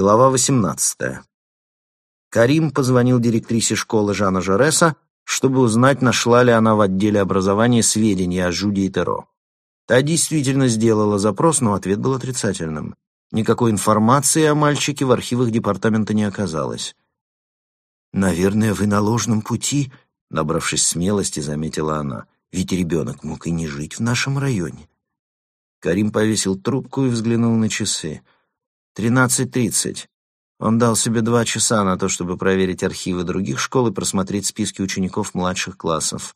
Глава 18. Карим позвонил директрисе школы Жана Жореса, чтобы узнать, нашла ли она в отделе образования сведения о Жуде и Теро. Та действительно сделала запрос, но ответ был отрицательным. Никакой информации о мальчике в архивах департамента не оказалось. «Наверное, вы на ложном пути», — набравшись смелости, заметила она. «Ведь ребенок мог и не жить в нашем районе». Карим повесил трубку и взглянул на часы. 13.30. Он дал себе два часа на то, чтобы проверить архивы других школ и просмотреть списки учеников младших классов.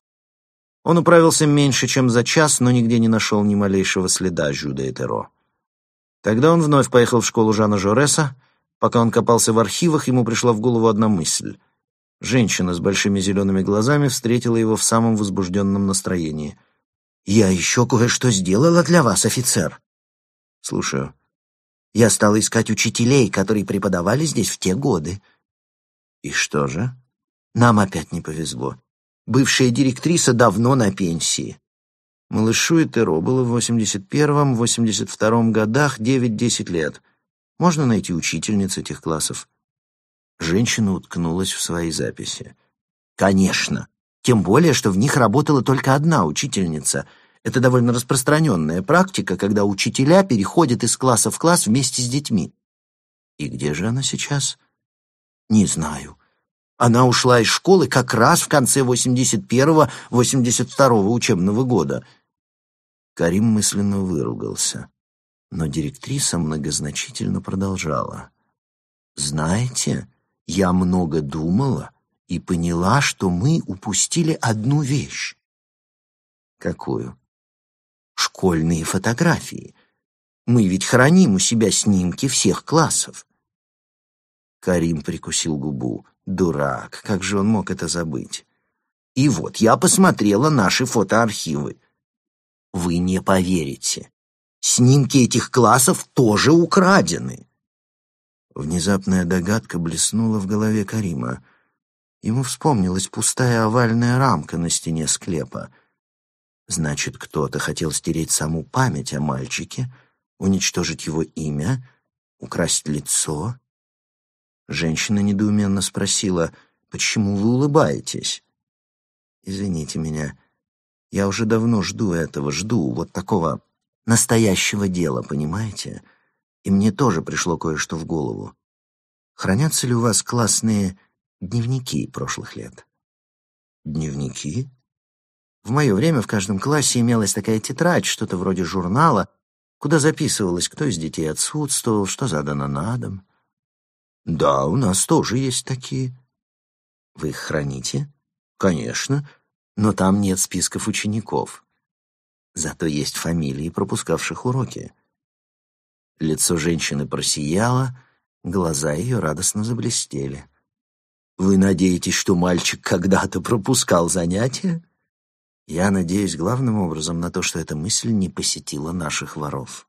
Он управился меньше, чем за час, но нигде не нашел ни малейшего следа Жюда Этеро. Тогда он вновь поехал в школу Жана Жореса. Пока он копался в архивах, ему пришла в голову одна мысль. Женщина с большими зелеными глазами встретила его в самом возбужденном настроении. «Я еще кое-что сделала для вас, офицер». «Слушаю». Я стала искать учителей, которые преподавали здесь в те годы. И что же? Нам опять не повезло. Бывшая директриса давно на пенсии. Малышу и Теро было в 81-м, 82-м годах 9-10 лет. Можно найти учительниц этих классов. Женщина уткнулась в свои записи. Конечно. Тем более, что в них работала только одна учительница — это довольно распространенная практика, когда учителя переходят из класса в класс вместе с детьми. И где же она сейчас? Не знаю. Она ушла из школы как раз в конце 81-82 учебного года. Карим мысленно выругался, но директриса многозначительно продолжала. «Знаете, я много думала и поняла, что мы упустили одну вещь». «Какую?» Школьные фотографии. Мы ведь храним у себя снимки всех классов. Карим прикусил губу. Дурак, как же он мог это забыть? И вот я посмотрела наши фотоархивы. Вы не поверите. Снимки этих классов тоже украдены. Внезапная догадка блеснула в голове Карима. Ему вспомнилась пустая овальная рамка на стене склепа — Значит, кто-то хотел стереть саму память о мальчике, уничтожить его имя, украсть лицо. Женщина недоуменно спросила, «Почему вы улыбаетесь?» «Извините меня, я уже давно жду этого, жду вот такого настоящего дела, понимаете? И мне тоже пришло кое-что в голову. Хранятся ли у вас классные дневники прошлых лет?» «Дневники?» В мое время в каждом классе имелась такая тетрадь, что-то вроде журнала, куда записывалось, кто из детей отсутствовал, что задано на дом. Да, у нас тоже есть такие. Вы их храните? Конечно, но там нет списков учеников. Зато есть фамилии пропускавших уроки. Лицо женщины просияло, глаза ее радостно заблестели. «Вы надеетесь, что мальчик когда-то пропускал занятия?» Я надеюсь главным образом на то, что эта мысль не посетила наших воров.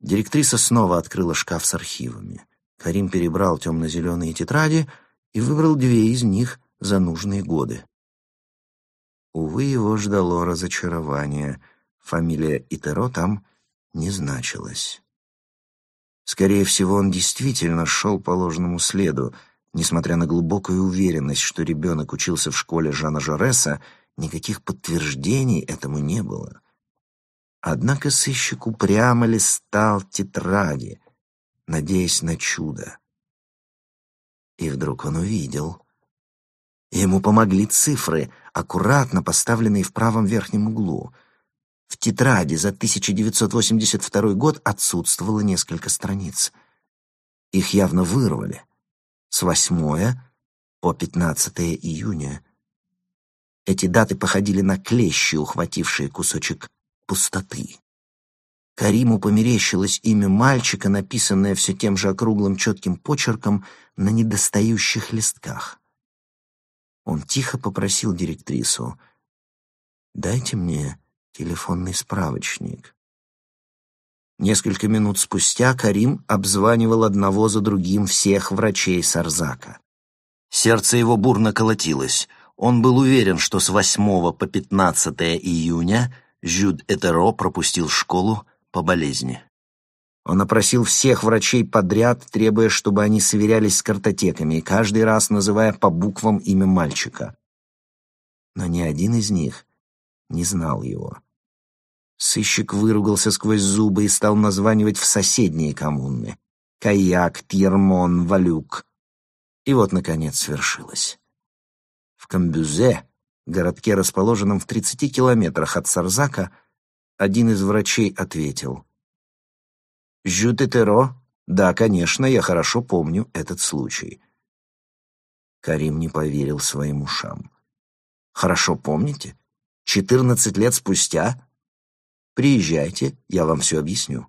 Директриса снова открыла шкаф с архивами. Карим перебрал темно-зеленые тетради и выбрал две из них за нужные годы. Увы, его ждало разочарование. Фамилия Итеро там не значилась. Скорее всего, он действительно шел по ложному следу, несмотря на глубокую уверенность, что ребенок учился в школе Жана Жореса Никаких подтверждений этому не было. Однако сыщик упрямо листал тетради, надеясь на чудо. И вдруг он увидел. Ему помогли цифры, аккуратно поставленные в правом верхнем углу. В тетради за 1982 год отсутствовало несколько страниц. Их явно вырвали. С 8 по 15 июня эти даты походили на клещи, ухватившие кусочек пустоты. Кариму померещилось имя мальчика, написанное все тем же округлым четким почерком на недостающих листках. Он тихо попросил директрису «Дайте мне телефонный справочник». Несколько минут спустя Карим обзванивал одного за другим всех врачей Сарзака. Сердце его бурно колотилось. Он был уверен, что с 8 по 15 июня Жюд Этеро пропустил школу по болезни. Он опросил всех врачей подряд, требуя, чтобы они сверялись с картотеками, каждый раз называя по буквам имя мальчика. Но ни один из них не знал его. Сыщик выругался сквозь зубы и стал названивать в соседние коммуны. Каяк, Тьермон, Валюк. И вот, наконец, свершилось. В Камбюзе, городке, расположенном в 30 километрах от Сарзака, один из врачей ответил. «Жютетеро? Да, конечно, я хорошо помню этот случай». Карим не поверил своим ушам. «Хорошо помните? Четырнадцать лет спустя? Приезжайте, я вам все объясню».